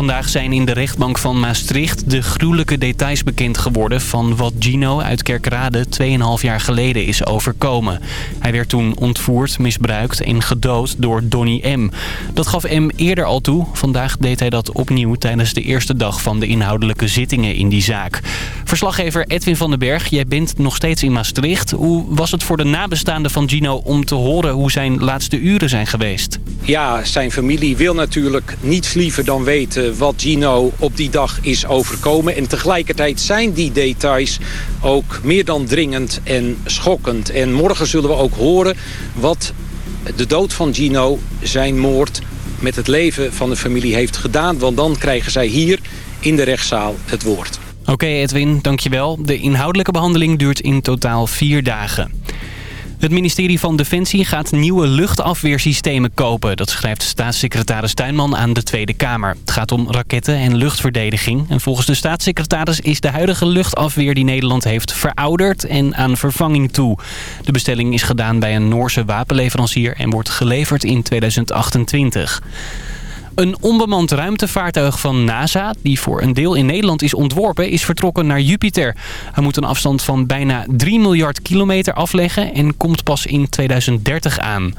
Vandaag zijn in de rechtbank van Maastricht de gruwelijke details bekend geworden... van wat Gino uit Kerkrade 2,5 jaar geleden is overkomen. Hij werd toen ontvoerd, misbruikt en gedood door Donny M. Dat gaf M eerder al toe. Vandaag deed hij dat opnieuw tijdens de eerste dag van de inhoudelijke zittingen in die zaak. Verslaggever Edwin van den Berg, jij bent nog steeds in Maastricht. Hoe was het voor de nabestaanden van Gino om te horen hoe zijn laatste uren zijn geweest? Ja, zijn familie wil natuurlijk niets liever dan weten wat Gino op die dag is overkomen. En tegelijkertijd zijn die details ook meer dan dringend en schokkend. En morgen zullen we ook horen wat de dood van Gino, zijn moord met het leven van de familie heeft gedaan. Want dan krijgen zij hier in de rechtszaal het woord. Oké Edwin, dankjewel. De inhoudelijke behandeling duurt in totaal vier dagen. Het ministerie van Defensie gaat nieuwe luchtafweersystemen kopen. Dat schrijft staatssecretaris Tuinman aan de Tweede Kamer. Het gaat om raketten en luchtverdediging. En volgens de staatssecretaris is de huidige luchtafweer die Nederland heeft verouderd en aan vervanging toe. De bestelling is gedaan bij een Noorse wapenleverancier en wordt geleverd in 2028. Een onbemand ruimtevaartuig van NASA, die voor een deel in Nederland is ontworpen, is vertrokken naar Jupiter. Hij moet een afstand van bijna 3 miljard kilometer afleggen en komt pas in 2030 aan.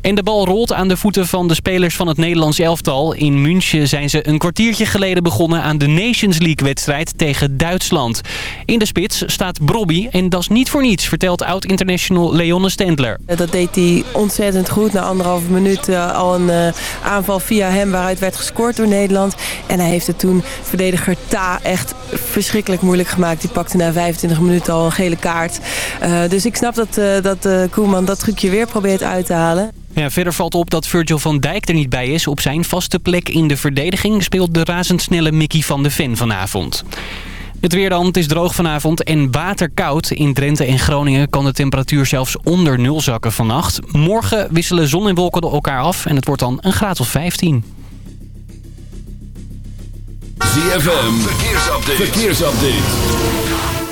En de bal rolt aan de voeten van de spelers van het Nederlands elftal. In München zijn ze een kwartiertje geleden begonnen aan de Nations League-wedstrijd tegen Duitsland. In de spits staat Brobby en dat is niet voor niets, vertelt oud-international Leonne Stendler. Dat deed hij ontzettend goed. Na anderhalve minuut uh, al een uh, aanval via hem waaruit werd gescoord door Nederland. En hij heeft het toen verdediger Ta echt verschrikkelijk moeilijk gemaakt. Die pakte na 25 minuten al een gele kaart. Uh, dus ik snap dat, dat Koeman dat trucje weer probeert uit te halen. Verder valt op dat Virgil van Dijk er niet bij is. Op zijn vaste plek in de verdediging speelt de razendsnelle Mickey van de Ven vanavond. Het weer dan, het is droog vanavond en waterkoud. In Drenthe en Groningen kan de temperatuur zelfs onder nul zakken vannacht. Morgen wisselen zon en wolken elkaar af en het wordt dan een graad of 15. ZFM, verkeersupdate.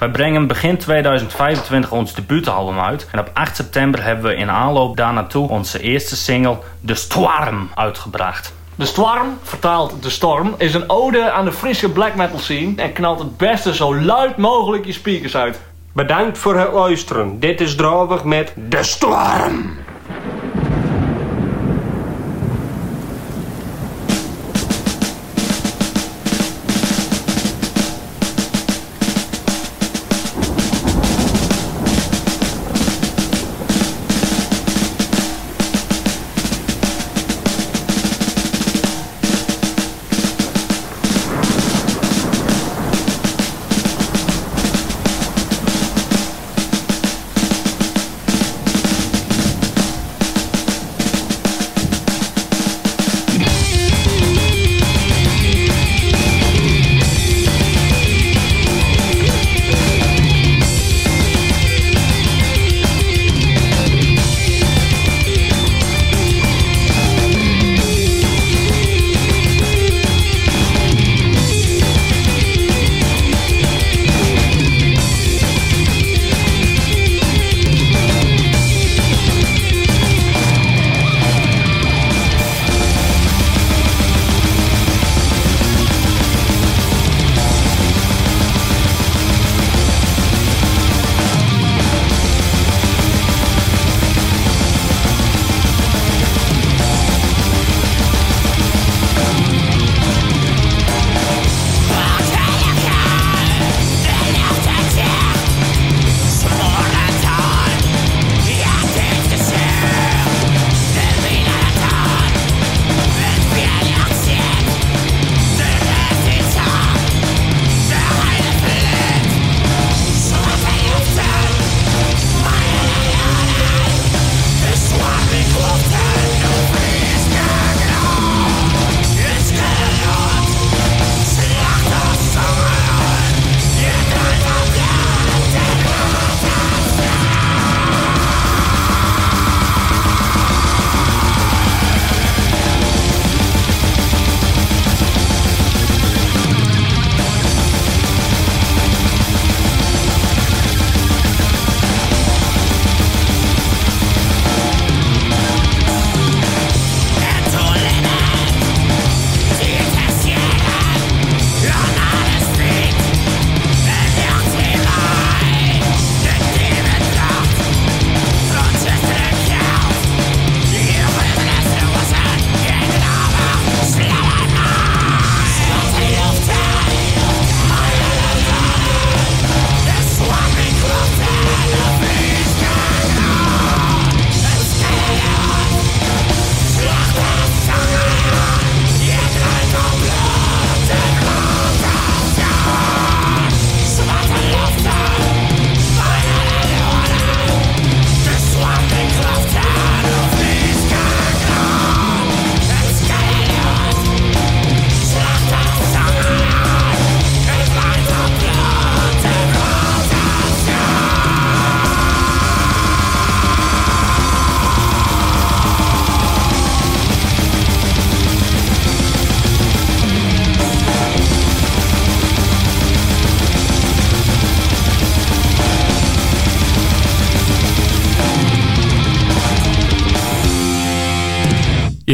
Wij brengen begin 2025 ons debuutalbum uit. En op 8 september hebben we in aanloop daar naartoe onze eerste single De Storm uitgebracht. De Storm, vertaald De Storm, is een ode aan de Friese black metal scene en knalt het beste zo luid mogelijk je speakers uit. Bedankt voor het luisteren. Dit is Drovig met De Storm.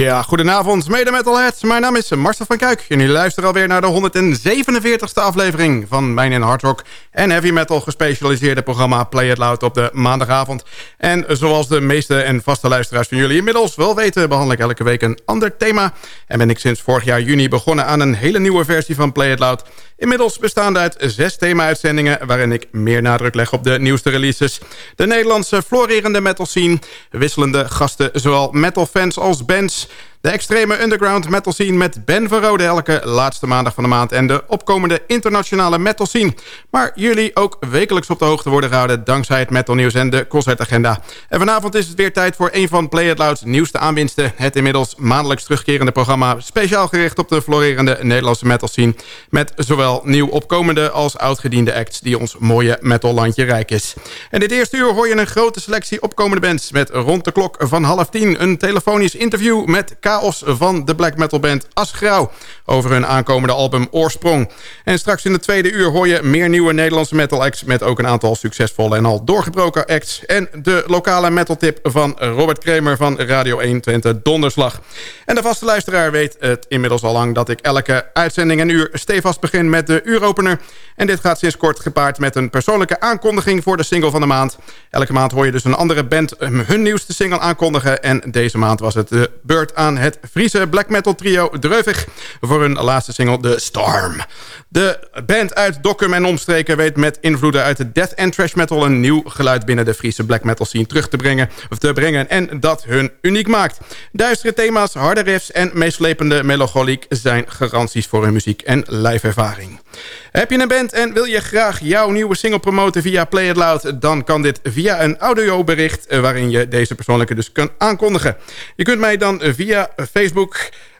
Ja, goedenavond mede metalheads. Mijn naam is Marcel van Kuik en jullie luisteren alweer naar de 147ste aflevering van mijn in hard rock en heavy metal gespecialiseerde programma Play It Loud op de maandagavond. En zoals de meeste en vaste luisteraars van jullie inmiddels wel weten, behandel ik elke week een ander thema. En ben ik sinds vorig jaar juni begonnen aan een hele nieuwe versie van Play It Loud. Inmiddels bestaande uit zes thema-uitzendingen... waarin ik meer nadruk leg op de nieuwste releases. De Nederlandse florerende metal scene. Wisselende gasten, zowel metalfans als bands... De extreme underground metal scene met Ben van Rode elke laatste maandag van de maand... en de opkomende internationale metal scene. Maar jullie ook wekelijks op de hoogte worden gehouden... dankzij het metal nieuws en de concertagenda. En vanavond is het weer tijd voor een van Play It Loud's nieuwste aanwinsten. Het inmiddels maandelijks terugkerende programma... speciaal gericht op de florerende Nederlandse metal scene... met zowel nieuw opkomende als oudgediende acts... die ons mooie metallandje rijk is. En dit eerste uur hoor je een grote selectie opkomende bands... met rond de klok van half tien een telefonisch interview met Chaos van de black metal band Asgrauw... over hun aankomende album Oorsprong. En straks in de tweede uur hoor je meer nieuwe Nederlandse metal acts... met ook een aantal succesvolle en al doorgebroken acts... en de lokale metal tip van Robert Kramer van Radio 1 Twente Donderslag. En de vaste luisteraar weet het inmiddels al lang... dat ik elke uitzending een uur stevast begin met de uuropener. En dit gaat sinds kort gepaard met een persoonlijke aankondiging... voor de single van de maand. Elke maand hoor je dus een andere band hun nieuwste single aankondigen... en deze maand was het de beurt aan het Friese black metal trio Dreuvig... voor hun laatste single The Storm. De band uit Dokkum en omstreken weet met invloeden uit de death and trash metal... een nieuw geluid binnen de Friese black metal scene terug te brengen, of te brengen... en dat hun uniek maakt. Duistere thema's, harde riffs en meeslepende melancholiek... zijn garanties voor hun muziek en lijfervaring. Heb je een band en wil je graag jouw nieuwe single promoten via Play It Loud... dan kan dit via een audiobericht eh, waarin je deze persoonlijke dus kan aankondigen. Je kunt mij dan via Facebook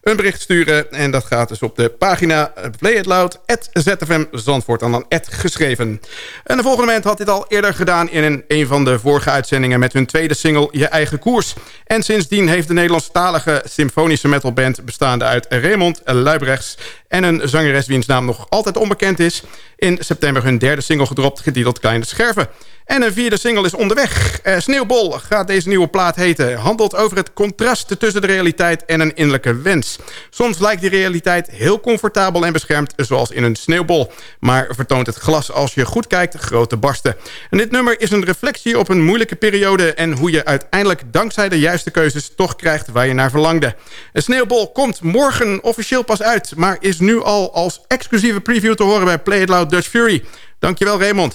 een bericht sturen. En dat gaat dus op de pagina Play It Loud, ZFM Zandvoort en dan geschreven. En de volgende moment had dit al eerder gedaan in een, een van de vorige uitzendingen met hun tweede single Je Eigen Koers. En sindsdien heeft de Nederlandstalige symfonische metalband bestaande uit Raymond Luibrechts en een zangeres wiens naam nog altijd onbekend is... in september hun derde single gedropt, getiteld Kleine Scherven. En een vierde single is onderweg. Uh, Sneeuwbol gaat deze nieuwe plaat heten. Handelt over het contrast tussen de realiteit en een innerlijke wens. Soms lijkt die realiteit heel comfortabel en beschermd, zoals in een sneeuwbol. Maar vertoont het glas als je goed kijkt grote barsten. En dit nummer is een reflectie op een moeilijke periode... en hoe je uiteindelijk dankzij de juiste keuzes toch krijgt waar je naar verlangde. Sneeuwbol komt morgen officieel pas uit... maar is nu al als exclusieve preview te horen bij Play It Loud Dutch Fury. Dankjewel Raymond.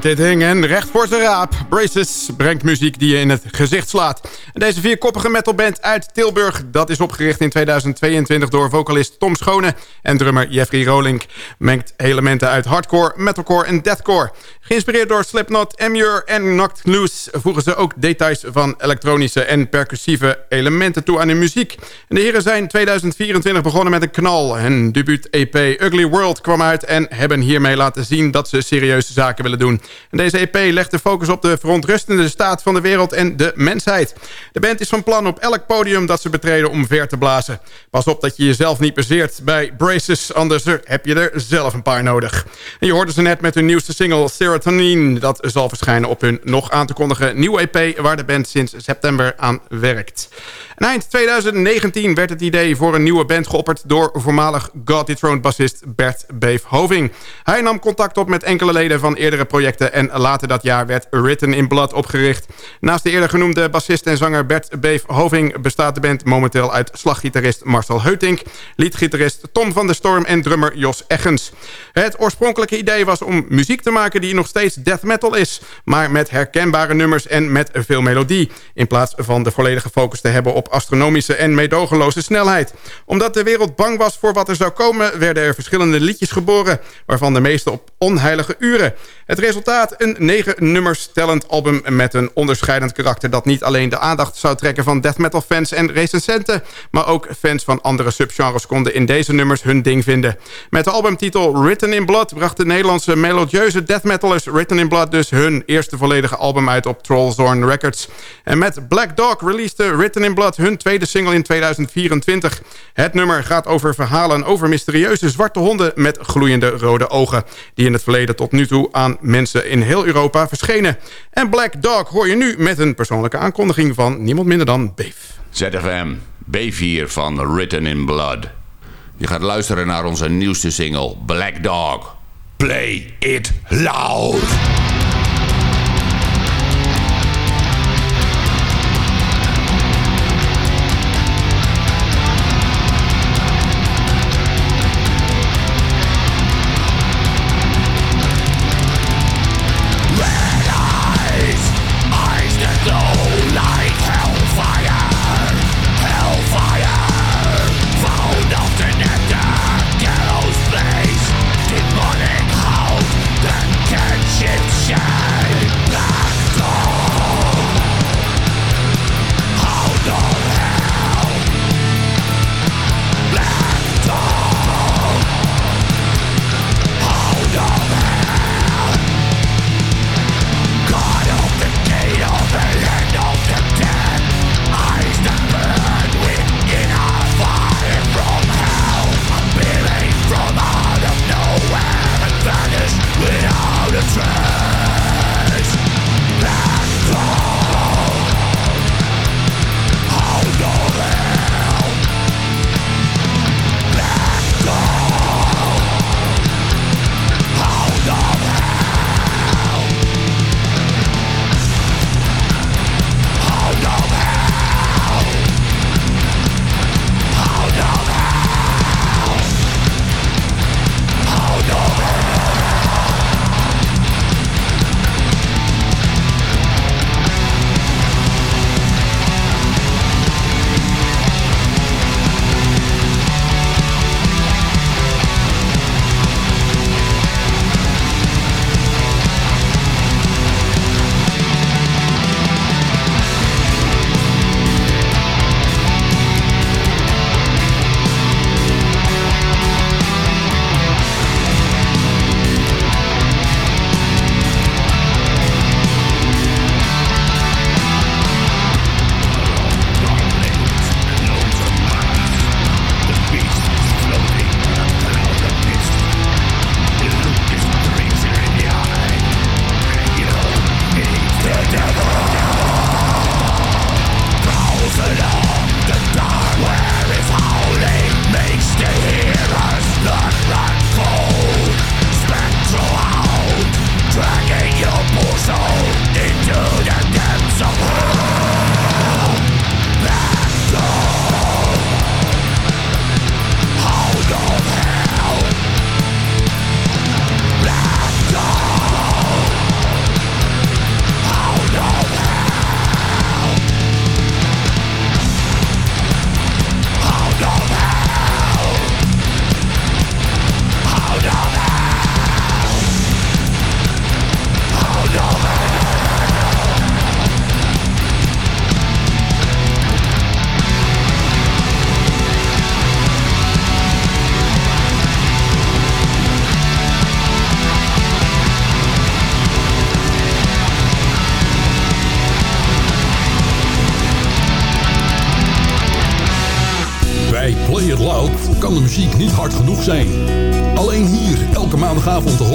Hard hitting en recht voor zijn raap. Braces brengt muziek die je in het gezicht slaat. Deze vierkoppige metalband uit Tilburg... dat is opgericht in 2022 door vocalist Tom Schone... en drummer Jeffrey Rolink. Mengt elementen uit hardcore, metalcore en deathcore. Geïnspireerd door Slipknot, Emure en Knocked Loose... voegen ze ook details van elektronische en percussieve elementen toe aan hun muziek. De heren zijn 2024 begonnen met een knal. Hun debuut-EP Ugly World kwam uit... en hebben hiermee laten zien dat ze serieuze zaken willen doen. En deze EP legt de focus op de verontrustende staat van de wereld en de mensheid. De band is van plan op elk podium dat ze betreden om ver te blazen. Pas op dat je jezelf niet bezeert bij Braces, anders heb je er zelf een paar nodig. En je hoorde ze net met hun nieuwste single Serotonin. Dat zal verschijnen op hun nog aan te kondigen nieuwe EP... waar de band sinds september aan werkt. En eind 2019 werd het idee voor een nieuwe band geopperd... door voormalig God Dethroned bassist Bert Beef Hoving. Hij nam contact op met enkele leden van eerdere projecten... en later dat jaar werd Written in Blood opgericht. Naast de eerder genoemde bassist en zanger Bert Beef Hoving... bestaat de band momenteel uit slaggitarist Marcel Heutink... liedgitarist Tom van der Storm en drummer Jos Eggens. Het oorspronkelijke idee was om muziek te maken die nog steeds death metal is... maar met herkenbare nummers en met veel melodie... in plaats van de volledige focus te hebben op astronomische en meedogenloze snelheid. Omdat de wereld bang was voor wat er zou komen... werden er verschillende liedjes geboren... waarvan de meeste op onheilige uren. Het resultaat een negen nummers tellend album met een onderscheidend karakter... dat niet alleen de aandacht zou trekken van death metal fans en recensenten... maar ook fans van andere subgenres konden in deze nummers hun ding vinden. Met de albumtitel Written in Blood bracht de Nederlandse melodieuze death metalers Written in Blood... dus hun eerste volledige album uit op Trollzorn Records. En met Black Dog releasede Written in Blood hun tweede single in 2024. Het nummer gaat over verhalen over mysterieuze zwarte honden... met gloeiende rode ogen... die in het verleden tot nu toe aan mensen in heel Europa verschenen. En Black Dog hoor je nu met een persoonlijke aankondiging van niemand minder dan Beef. ZFM, Beef hier van Written in Blood. Je gaat luisteren naar onze nieuwste single Black Dog. Play it loud! 1200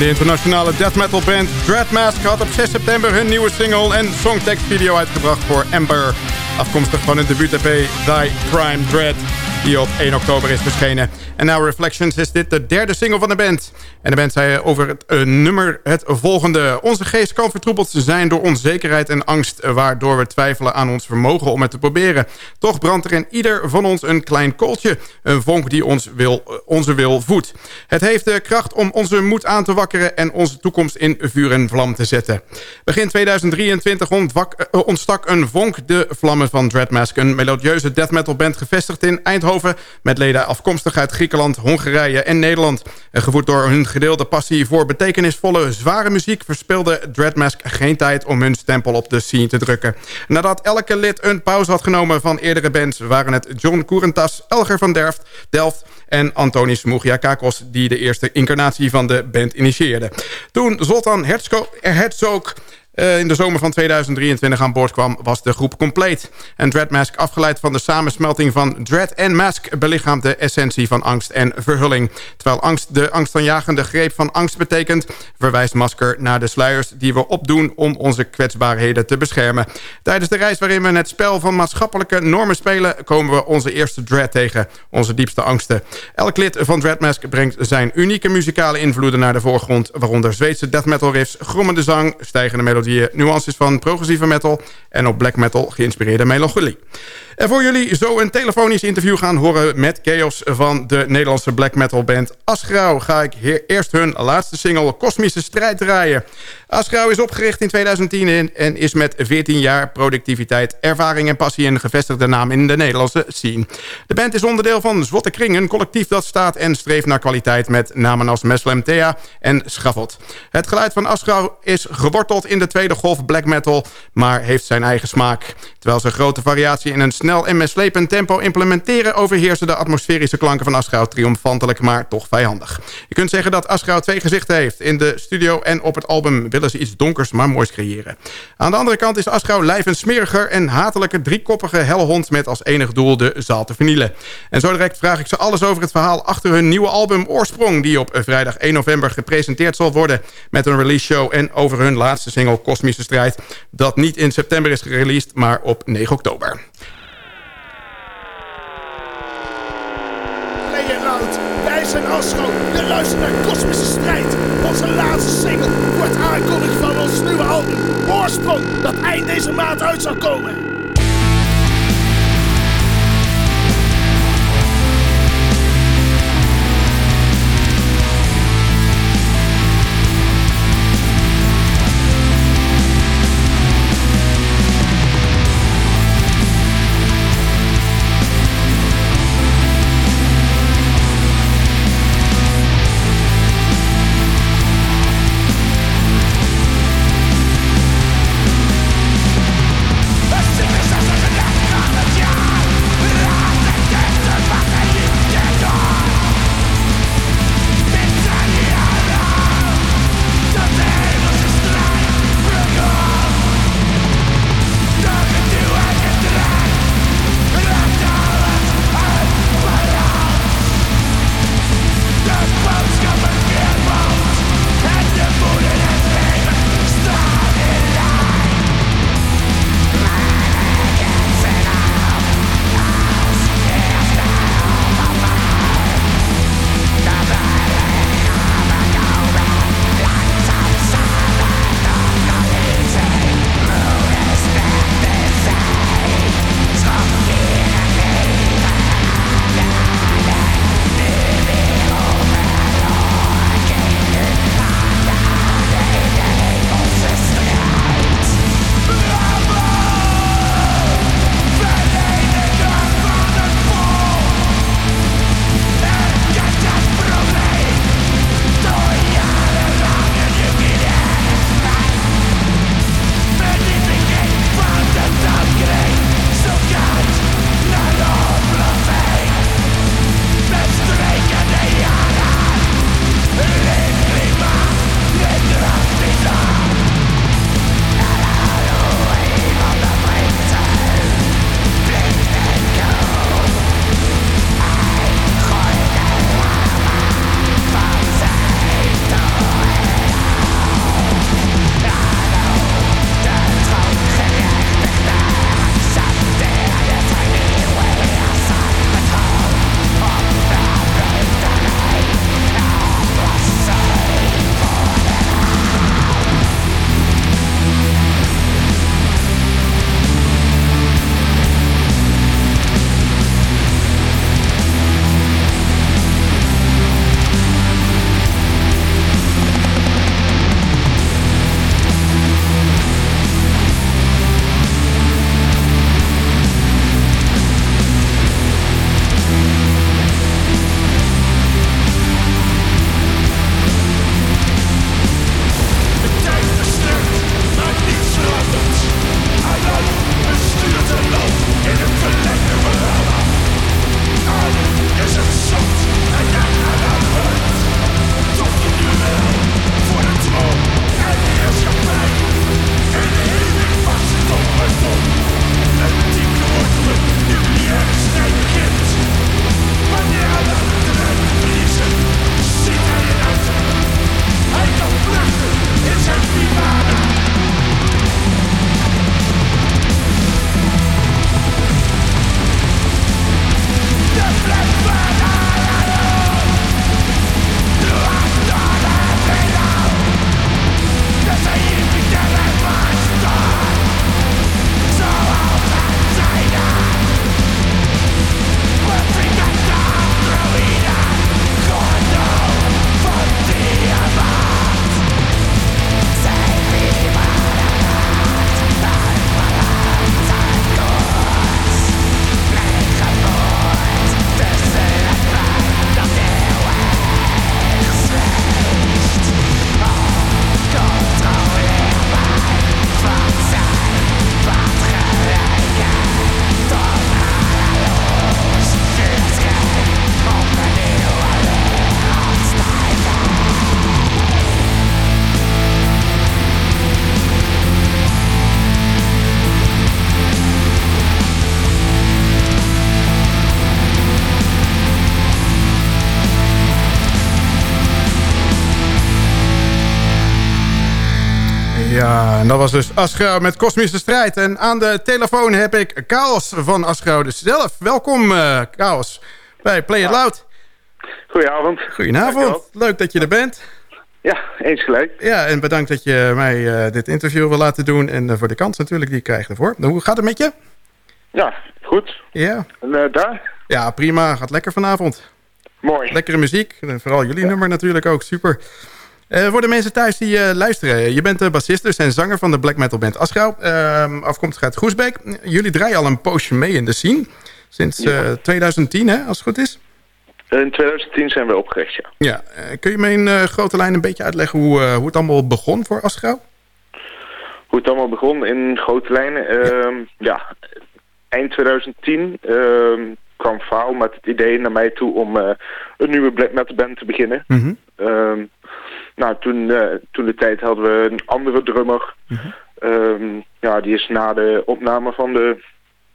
de internationale death metal band Dreadmask had op 6 september hun nieuwe single en songtekstvideo uitgebracht voor Ember. Afkomstig van hun debuut-EP Die Prime Dread die op 1 oktober is verschenen. En Now Reflections is dit de derde single van de band. En de band zei over het uh, nummer het volgende. Onze geest kan vertroebeld zijn door onzekerheid en angst... waardoor we twijfelen aan ons vermogen om het te proberen. Toch brandt er in ieder van ons een klein kooltje. Een vonk die ons wil, uh, onze wil voedt. Het heeft de kracht om onze moed aan te wakkeren... en onze toekomst in vuur en vlam te zetten. Begin 2023 ontwak, uh, ontstak een vonk de vlammen van Dreadmask... een melodieuze death metal band gevestigd in Eindhoven... met leden afkomstig uit Griekenland, Hongarije en Nederland. Gevoerd door hun gedeelde passie voor betekenisvolle, zware muziek... verspeelde Dreadmask geen tijd om hun stempel op de scene te drukken. Nadat elke lid een pauze had genomen van eerdere bands... waren het John Courentas, Elger van Derft, Delft en Antonis Mugiakakos... die de eerste incarnatie van de band initieerden. Toen Zoltan Herzog in de zomer van 2023 aan boord kwam, was de groep compleet. En Dreadmask, afgeleid van de samensmelting van Dread en Mask... belichaamt de essentie van angst en verhulling. Terwijl angst de angstaanjagende greep van angst betekent... verwijst Masker naar de sluiers die we opdoen... om onze kwetsbaarheden te beschermen. Tijdens de reis waarin we het spel van maatschappelijke normen spelen... komen we onze eerste Dread tegen, onze diepste angsten. Elk lid van Dreadmask brengt zijn unieke muzikale invloeden naar de voorgrond... waaronder Zweedse death metal riffs, grommende zang, stijgende melodieën... nuances van progressieve metal en op black metal geïnspireerde melancholie. En voor jullie zo een telefonisch interview gaan horen met Chaos van de Nederlandse black metal band Asgrauw... ga ik eerst hun laatste single Kosmische Strijd draaien. Asgrauw is opgericht in 2010 en is met 14 jaar productiviteit, ervaring en passie... een gevestigde naam in de Nederlandse scene. De band is onderdeel van Zwotte Kring, een collectief dat staat en streeft naar kwaliteit... met namen als Meslem Thea en Schavot. Het geluid van Asgrauw is geworteld in de tweede golf black metal... maar heeft zijn eigen smaak. Terwijl ze grote variatie in een snel en meslepend tempo implementeren... overheersen de atmosferische klanken van Asgrauw triomfantelijk, maar toch vijandig. Je kunt zeggen dat Asgrauw twee gezichten heeft. In de studio en op het album willen ze iets donkers, maar moois creëren. Aan de andere kant is Asgrauw lijf een smeriger en hatelijke driekoppige hellehond... met als enig doel de zaal te vernielen. En zo direct vraag ik ze alles over het verhaal achter hun nieuwe album Oorsprong... die op vrijdag 1 november gepresenteerd zal worden met een release show... en over hun laatste single Kosmische Strijd... dat niet in september is gereleased, maar op 9 oktober. Wij zijn Astro. Je luistert naar Kosmische Strijd. Onze laatste single wordt aankondiging van ons nieuwe album Oorsprong. Dat eind deze maand uit zal komen. Dat was dus Asgrauw met Kosmische Strijd. En aan de telefoon heb ik Chaos van Asgrauw dus zelf. Welkom, uh, Chaos, bij Play It Loud. Goedenavond. Goedenavond, leuk dat je er bent. Ja, eens gelijk. Ja, en bedankt dat je mij uh, dit interview wil laten doen. En uh, voor de kans natuurlijk die ik krijg ervoor. Hoe gaat het met je? Ja, goed. Ja. En daar? Ja, prima. Gaat lekker vanavond. Mooi. Lekkere muziek. En vooral jullie ja. nummer natuurlijk ook. Super. Uh, voor de mensen thuis die uh, luisteren. Je bent de bassist dus en zanger van de black metal band Asgrauw. Uh, afkomstig uit Groesbeek. Jullie draaien al een poosje mee in de scene. Sinds ja. 2010, hè, als het goed is? In 2010 zijn we opgericht, ja. Ja. kun je me in grote lijn een beetje uitleggen hoe, hoe het allemaal begon voor Asgrauw? Hoe het allemaal begon in grote lijnen? Ja, ja eind 2010 ehm, kwam Faal met het idee naar mij toe om een nieuwe black metal band te beginnen. Mhm. Mm -hmm. Nou, toen, uh, toen de tijd hadden we een andere drummer. Mm -hmm. um, ja, die is na de opname van de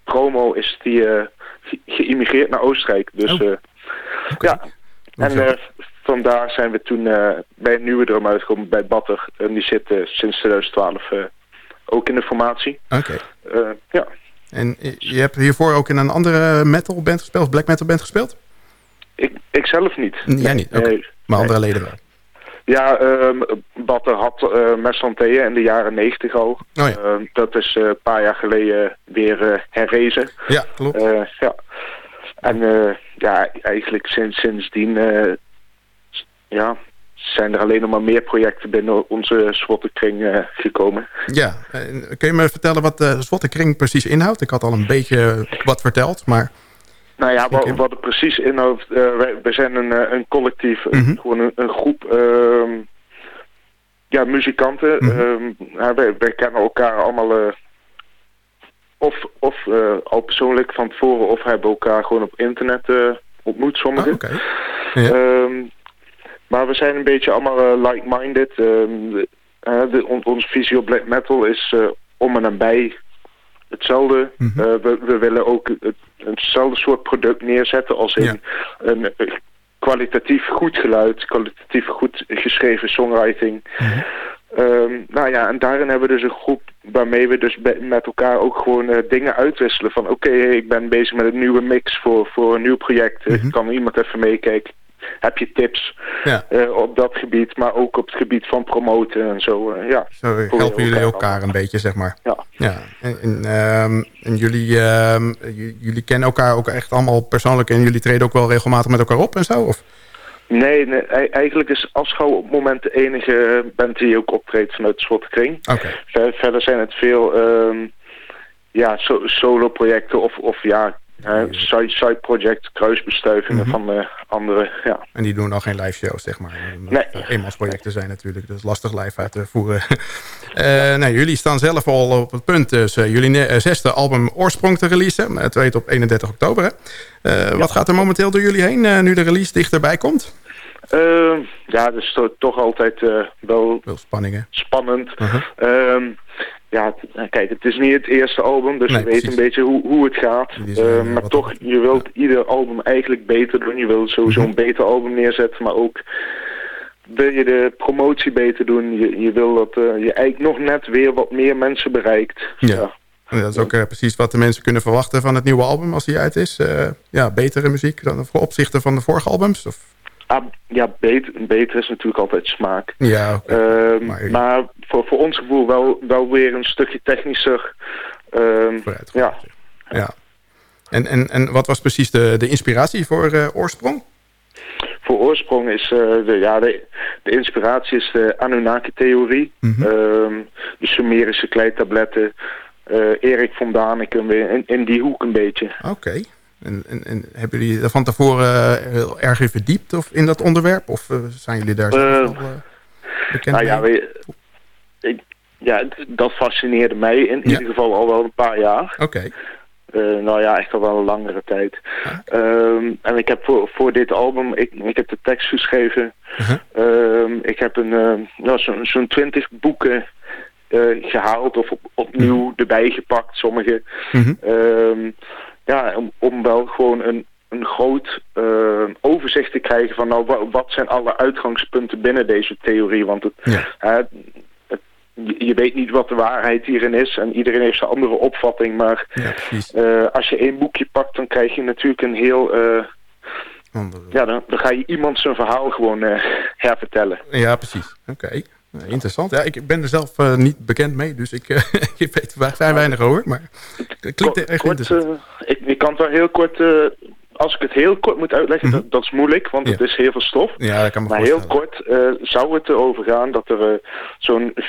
promo is die ge geïmmigreerd naar Oostenrijk. Dus oh. okay. ja. En vandaar zijn we toen bij een nieuwe drummer uitgekomen bij Batter. En die zit sinds 2012 ook in de formatie. Oké. Okay. ja. En je hebt hiervoor ook in een andere metal band gespeeld, of black metal band gespeeld? Ik, ik zelf niet. Jij niet. Okay. Nee. Maar andere leden wel? Ja, um, Batter had uh, in de jaren negentig al. Oh ja. uh, dat is een uh, paar jaar geleden weer uh, herrezen. Ja, klopt. ja. En ja, eigenlijk sinds, sindsdien ja, zijn er alleen nog maar meer projecten binnen onze Swottekring gekomen. Ja, kun je me vertellen wat de Swottekring precies inhoudt? Ik had al een beetje wat verteld, maar... Nou ja, wat, wat het precies inhoudt, uh, wij, wij zijn een, een collectief, mm -hmm. gewoon een, een groep uh, ja, muzikanten. Mm -hmm. uh, wij, wij, kennen elkaar allemaal uh, of, of al persoonlijk van tevoren of hebben elkaar gewoon op internet ontmoet, sommigen. Okay. ja. Ehm, maar we zijn een beetje allemaal like-minded. de, on, onze visie op black metal is om en nabij hetzelfde. Mm -hmm. uh, we, we, willen ook het, hetzelfde soort product neerzetten als in ja. een, een, kwalitatief goed geluid, kwalitatief goed geschreven songwriting. Mm -hmm. um, nou ja, en daarin hebben we dus een groep waarmee we dus met elkaar ook gewoon uh, dingen uitwisselen. Van oké, okay, ik ben bezig met een nieuwe mix voor, voor een nieuw project. Mhm. Mm -hmm. Kan iemand even meekijken? Heb je tips ja. uh, op dat gebied, maar ook op het gebied van promoten en zo. Uh, ja, zo helpen jullie elkaar, een beetje, zeg maar. Ja. ja. En, en, um, en jullie, um, jullie kennen elkaar ook echt allemaal persoonlijk en jullie treden ook wel regelmatig met elkaar op en zo? Of? Nee, nee, eigenlijk is Aschouw op het moment de enige band die ook optreedt vanuit de Schottenkring. Okay. Ver, verder zijn het veel um, ja, so, solo projecten of, of ja, side, side project, kruisbestuivingen mm -hmm. van uh, andere, ja. En die doen al geen live shows, zeg maar. Nee. Uh, eenmansprojecten zijn natuurlijk, dat is lastig live uit te voeren. uh, nee, jullie staan zelf al op het punt dus jullie zesde album Oorsprong te releasen. Het weet op 31 oktober, hè? Ja. Wat gaat er momenteel door jullie heen, nu de release dichterbij komt? ja, dat is to toch altijd wel... Wel spanningen. Spannend. -huh. Ja, kijk, het is niet het eerste album, dus nee, je weet precies. een beetje hoe, hoe het gaat. Uh, maar toch, je wilt ja. ieder album eigenlijk beter doen. Je wilt sowieso Mhm. mm -hmm. een beter album neerzetten, maar ook wil je de promotie beter doen. Je, je wil dat uh, je eigenlijk nog net weer wat meer mensen bereikt. Ja. ja. Dat is ook uh, precies wat de mensen kunnen verwachten van het nieuwe album als die uit is. Ja, betere muziek dan voor opzichte van de vorige albums? Of? Ah, ja, beter, beter is natuurlijk altijd smaak. Ja, okay. uh, maar, maar voor, voor ons gevoel wel, wel weer een stukje technischer. Uh, ja. ja. En, en, en wat was precies de, de inspiratie voor uh, Oorsprong? Voor Oorsprong is uh, de, ja, de, de inspiratie is de Anunnaki-theorie. Mhm. Mm -hmm. de Sumerische kleitabletten. Uh, Erik van Daniken weer in, in die hoek een beetje. Oké. Okay. En, en, en, hebben jullie daar van tevoren uh, heel erg in verdiept of in dat onderwerp? Of uh, zijn jullie daar uh, al bekend nou ja, we, ik, ja, dat fascineerde mij in ja. ieder geval al wel een paar jaar. Oké. Okay. nou ja, echt al wel een langere tijd. Um, en ik heb voor, voor dit album, ik, ik heb de tekst geschreven. -huh. Um, ik heb een, nou, zo'n zo twintig boeken gehaald of op, opnieuw Mhm. erbij gepakt, sommige. -huh. Um, ja, om, om wel gewoon een, een groot uh, overzicht te krijgen van nou, wat, zijn alle uitgangspunten binnen deze theorie. Want het, ja. het, je, weet niet wat de waarheid hierin is en iedereen heeft zijn andere opvatting. Maar ja, als je één boekje pakt, dan krijg je natuurlijk een heel... ja, dan, dan ga je iemand zijn verhaal gewoon hervertellen. Ja, precies. Oké. Interessant. Ja, ik ben er zelf uh, niet bekend mee, dus ik, uh, ik weet vrij weinig over. Maar het klinkt echt kort, interessant. Uh, ik, kan het wel heel kort... als ik het heel kort moet uitleggen, dat, dat, is moeilijk, want ja. het is heel veel stof. Ja, dat kan me maar heel kort zou het erover gaan dat er zo'n 400.000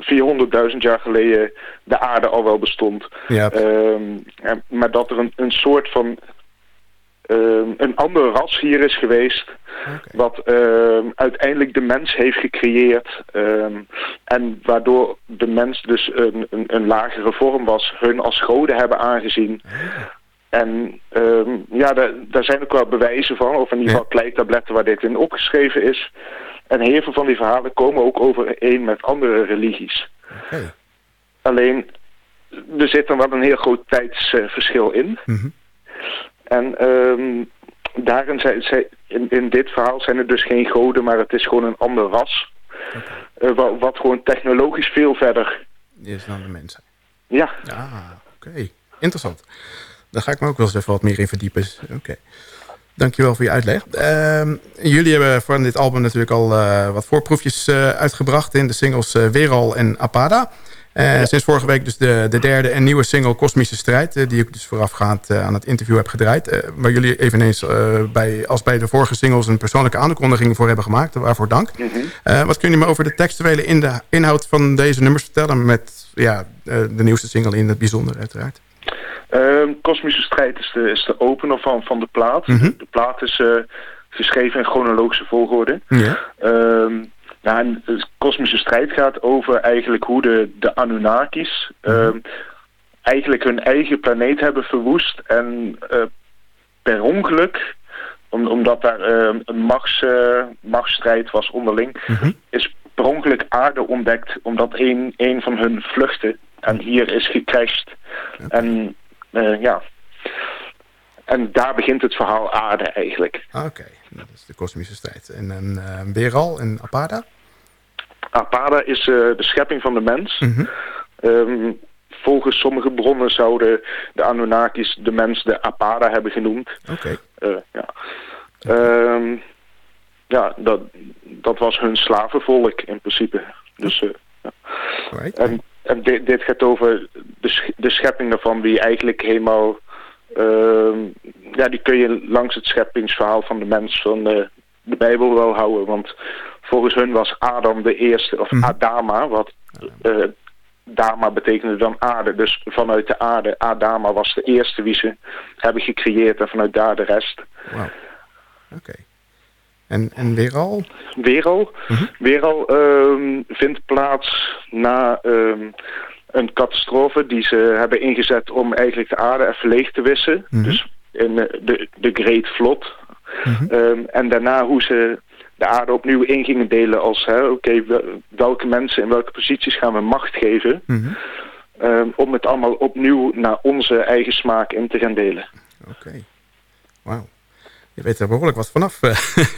400 jaar geleden de aarde al wel bestond. Ja. En, maar dat er een, een soort van een ander ras hier is geweest. Okay. Wat um, uiteindelijk de mens heeft gecreëerd. Um, en waardoor de mens dus een, een, een, lagere vorm was. Hun als goden hebben aangezien. En ja, daar, daar, zijn ook wel bewijzen van. Of in ieder geval kleitabletten waar dit in opgeschreven is. En heel veel van die verhalen komen ook overeen met andere religies. Okay. Alleen, er zit dan wel een heel groot tijdsverschil in. Mm -hmm. En um, daarin zijn, zijn, in, in dit verhaal zijn er dus geen goden, maar het is gewoon een ander ras. Okay. Uh, wat, wat, gewoon technologisch veel verder is dan de mensen. Ja. Ah, oké. Okay. Interessant. Daar ga ik me ook wel eens even wat meer in verdiepen. Oké. Okay. Dankjewel voor je uitleg. Uh, jullie hebben voor dit album natuurlijk al uh, wat voorproefjes uh, uitgebracht in de singles Weeral en Apada. Uh, sinds vorige week dus de, de derde en nieuwe single Kosmische Strijd... Uh, die ik dus voorafgaand uh, aan het interview heb gedraaid. Waar jullie eveneens bij, als bij de vorige singles... een persoonlijke aankondiging voor hebben gemaakt. Waarvoor dank. Mm -hmm. wat kun je me over de textuele in de inhoud van deze nummers vertellen... met ja, de nieuwste single in het bijzonder uiteraard? Kosmische Strijd is de, is de opener van, van de plaat. Mm -hmm. De plaat is geschreven in chronologische volgorde. Ja. Nou, en de kosmische strijd gaat over eigenlijk hoe de, de Anunnakis Mhm. uh, eigenlijk hun eigen planeet hebben verwoest. En uh, per ongeluk, om, omdat daar uh, een machts, machtsstrijd was onderling, Mhm. is per ongeluk aarde ontdekt. Omdat een, een van hun vluchtte en hier is gecrashed. En ja... En daar begint het verhaal aarde eigenlijk. Ah, Oké, okay. dat is de kosmische strijd. En een uh, Weeral en Apada? Apada is uh, de schepping van de mens. Mm -hmm. um, volgens sommige bronnen zouden de Anunnakis de mens de Apada hebben genoemd. Oké. Okay. Uh, ja, um, ja dat, dat was hun slavenvolk in principe. Dus, ja. right. En, en dit, dit gaat over de, de schepping daarvan die eigenlijk helemaal... Uh, ja, die kun je langs het scheppingsverhaal van de mens van de, de Bijbel wel houden. Want volgens hun was Adam de eerste, of Mhm. Adama, wat uh, Dama betekende dan aarde. Dus vanuit de aarde, Adama was de eerste wie ze hebben gecreëerd en vanuit daar de rest. Oké. Okay. En, en? Weeral? Mhm. Weeral um, vindt plaats na um, een catastrofe die ze hebben ingezet om eigenlijk de aarde even leeg te wissen. Mhm. Dus in de, de Great Flood. Mhm. Um, en daarna hoe ze de aarde opnieuw in gingen delen als, oké, okay, welke mensen in welke posities gaan we macht geven. Mhm. Um, om het allemaal opnieuw naar onze eigen smaak in te gaan delen. Oké, okay. wauw. Je weet er behoorlijk wat vanaf.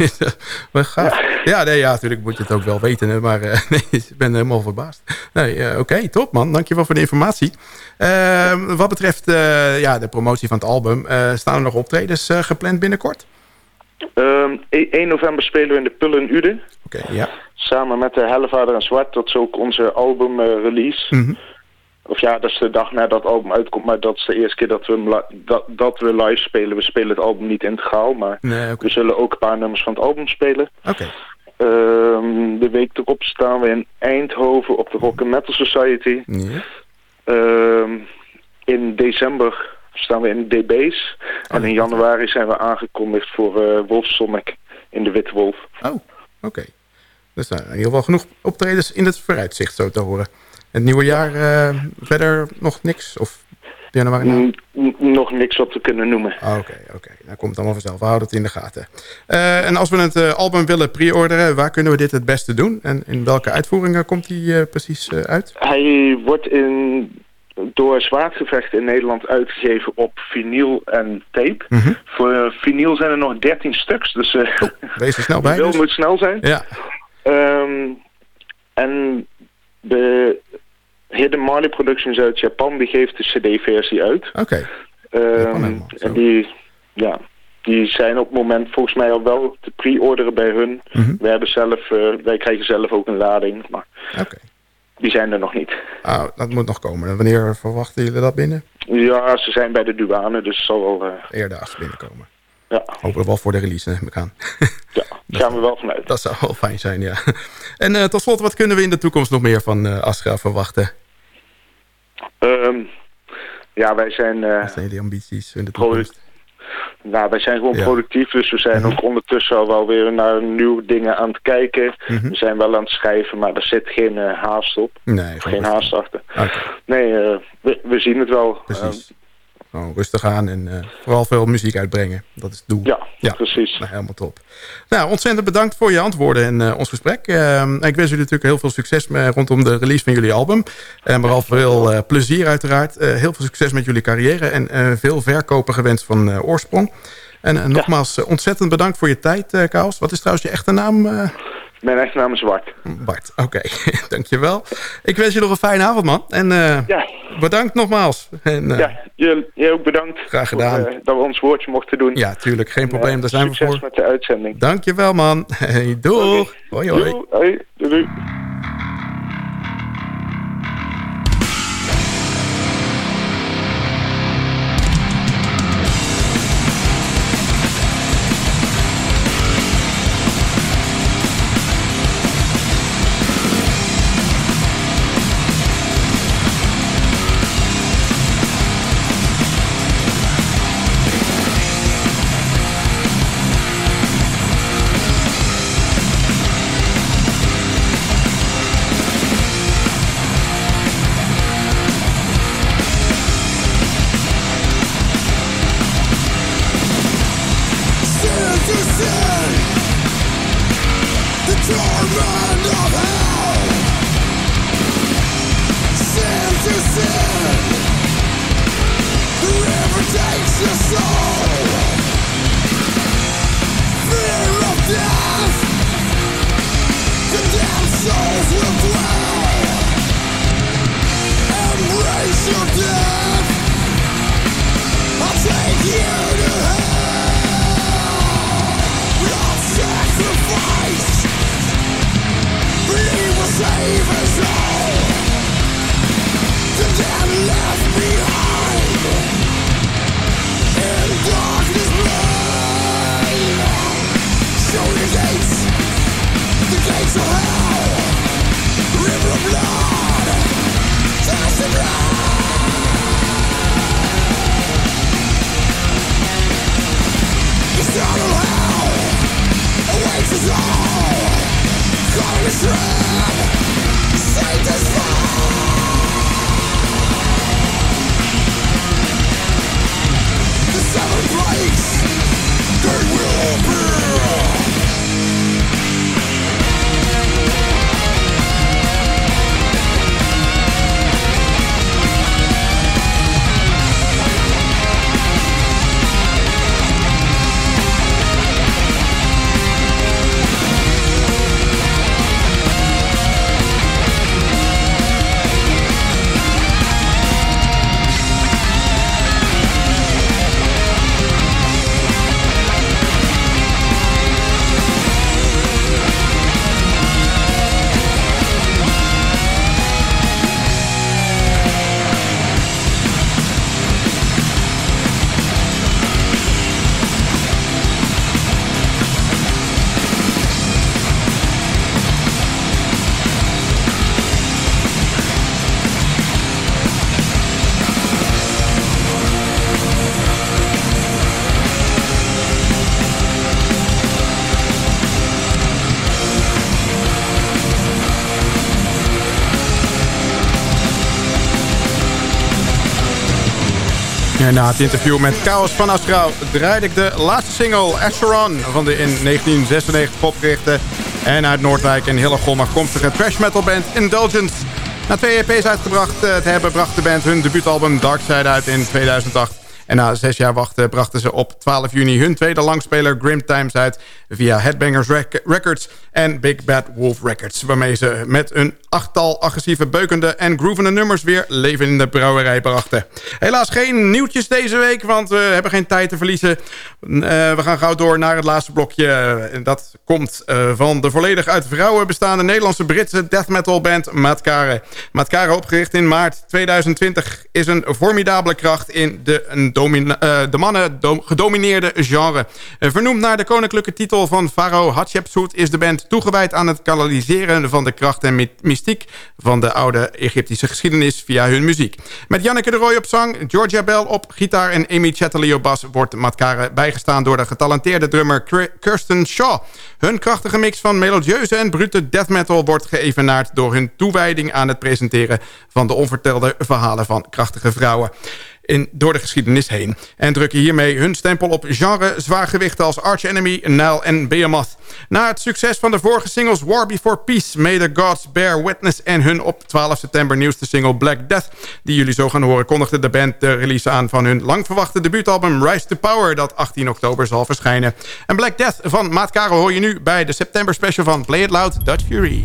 maar gaaf. Ja, ja, nee, ja, natuurlijk moet je het ook wel weten. Maar uh, nee, ik ben helemaal verbaasd. Nee, uh, Oké, okay, top man. Dankjewel voor de informatie. Uh, wat betreft eh, ja, de promotie van het album. eh, staan er nog optredens eh, gepland binnenkort? Um, 1 november spelen we in de Pullen Ude. Oké, okay, ja. Samen met de Hellevader en Zwart. Dat is ook onze album release. Mm -hmm. Of ja, dat is de dag nadat het album uitkomt. Maar dat is de eerste keer dat we, dat, dat we live spelen. We spelen het album niet integraal. Maar nee, okay. we zullen ook een paar nummers van het album spelen. Oké. Okay. Um, de week erop staan we in Eindhoven op de Rock and Metal Society. Um, in december staan we in DB's. Oh, en in januari zijn we aangekondigd voor uh, Wolfsonic in de Witte Wolf. Oh, oké. Okay. Dus zijn uh, in ieder geval genoeg optredens in het vooruitzicht zo te horen. Het nieuwe jaar uh, verder nog niks? Of januari? Nog niks wat we kunnen noemen. Oké, okay, oké. Okay. Dan komt het allemaal vanzelf. We houden het in de gaten. Uh, en als we het uh, album willen pre-orderen, waar kunnen we dit het beste doen? En in welke uitvoeringen komt uh, precies uit? Hij wordt in, door Zwaardgevecht in Nederland uitgegeven op vinyl en tape. Mm -hmm. Voor vinyl zijn er nog 13 stuks. Dus oh, wees er snel bij. Wil dus. moet snel zijn. Ja. Um, en de Hidden Marley Productions uit Japan, die geeft de cd-versie uit. Oké. Ehm, en die, ja, die zijn op het moment volgens mij al wel te pre-orderen bij hun. Mhm. We hebben zelf, eh, wij krijgen zelf ook een lading, maar die zijn er nog niet. Ah, dat moet nog komen. En Wanneer verwachten jullie dat binnen? Ja, ze zijn bij de douane, dus het zal wel... eh, Eerdaags binnenkomen. Ja. Hopelijk wel voor de release, neem ik aan. Ja, daar gaan we wel vanuit. Dat zou wel fijn zijn, ja. En eh, tot slot, wat kunnen we in de toekomst nog meer van Astra verwachten? Ehm, ja, wij zijn... Wat zijn jullie ambities in de toekomst? Nou, wij zijn gewoon Ja. productief, dus we zijn Mhm. ook ondertussen al wel weer naar nieuwe dingen aan het kijken. Mhm. We zijn wel aan het schrijven, maar er zit geen eh, haast op. Nee, geen haast achter. Nee, eh, we, we zien het wel. Precies. Gewoon rustig aan en eh, vooral veel muziek uitbrengen. Dat is het doel. Ja, precies. Nou, helemaal top. Nou, ontzettend bedankt voor je antwoorden en eh, ons gesprek. Eh, ik wens jullie natuurlijk heel veel succes met, rondom de release van jullie album. En vooral veel eh, plezier uiteraard. Eh, heel veel succes met jullie carrière en eh, veel verkopen gewenst van eh, Oorsprong. En eh, nogmaals, eh, ontzettend bedankt voor je tijd, eh Kaos. Wat is trouwens je echte naam? Mijn echte naam is Bart. Bart, oké. Dankjewel. Ik wens je nog een fijne avond, man. En eh, Ja. bedankt nogmaals. En, eh, ja, jij ook bedankt. Graag gedaan. voor, eh, dat we ons woordje mochten doen. Ja, tuurlijk. Geen En, probleem. Daar zijn we succes voor. met de uitzending. Dankjewel, man. Hey, doeg. Hoi, hoi. Doei, hoi, doei, Na het interview met Chaos van Astrouw draaide ik de laatste single Acheron van de in 1996 opgerichte en uit Noordwijk en Hillegom afkomstige trash metal band Indulgence. Na twee EP's uitgebracht eh, te hebben bracht de band hun debuutalbum Dark Side uit in 2008. En na zes jaar wachten brachten ze op 12 juni hun tweede langspeler Grim Times uit. Via Headbangers Records en Big Bad Wolf Records. Waarmee ze met een achttal agressieve beukende en groovende nummers weer leven in de brouwerij brachten. Helaas geen nieuwtjes deze week, want we hebben geen tijd te verliezen. we gaan gauw door naar het laatste blokje. dat komt van de volledig uit vrouwen bestaande Nederlandse Britse death metal band Matkare. Matkare opgericht in maart 2020 is een formidabele kracht in de, een uh, de mannen gedomineerde genre. Vernoemd naar de koninklijke titel van Pharaoh Hatshepsut is de band toegewijd aan het kanaliseren van de kracht en mystiek van de oude Egyptische geschiedenis via hun muziek. Met Janneke de Roy op zang, Georgia Bell op gitaar en Amy Chatterley op bas wordt Matkare bijgestaan door de getalenteerde drummer Kirsten Shaw. Hun krachtige mix van melodieuze en brute death metal wordt geëvenaard door hun toewijding aan het presenteren van de onvertelde verhalen van krachtige vrouwen in, door de geschiedenis heen. En drukken hiermee hun stempel op genre zwaargewichten als Arch Enemy, Nile en Behemoth. Na het succes van de vorige singles War Before Peace, May the Gods Bear Witness... en hun op 12 september nieuwste single Black Death... die jullie zo gaan horen, kondigde de band de release aan... van hun lang verwachte debuutalbum Rise to Power... dat 18 oktober zal verschijnen. En Black Death van Maat Karel hoor je nu bij de september special van Play It Loud Dutch Fury.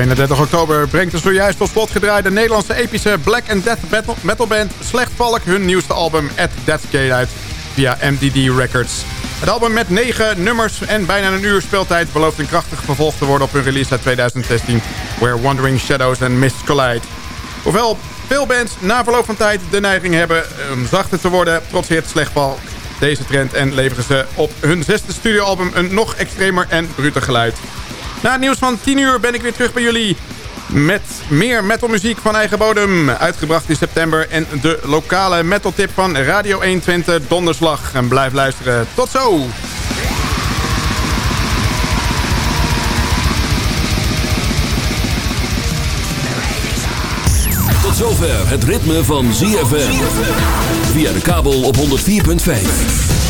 31 oktober brengt de zojuist tot slot gedraaide Nederlandse epische Black and Death metal, metalband Slechtvalk hun nieuwste album At Death's Gate uit via MDD Records. Het album met 9 nummers en bijna een uur speeltijd belooft een krachtig vervolg te worden op hun release uit 2016 Where Wandering Shadows and Mist Collide. Hoewel veel bands na verloop van tijd de neiging hebben om zachter te worden, trotseert Slechtvalk deze trend en leveren ze op hun zesde studioalbum een nog extremer en bruter geluid. Na het nieuws van 10 uur ben ik weer terug bij jullie. Met meer metalmuziek van eigen bodem. Uitgebracht in september. En de lokale metaltip van Radio 120 Donderslag. En blijf luisteren. Tot zo! Tot zover het ritme van ZFM. Via de kabel op 104.5.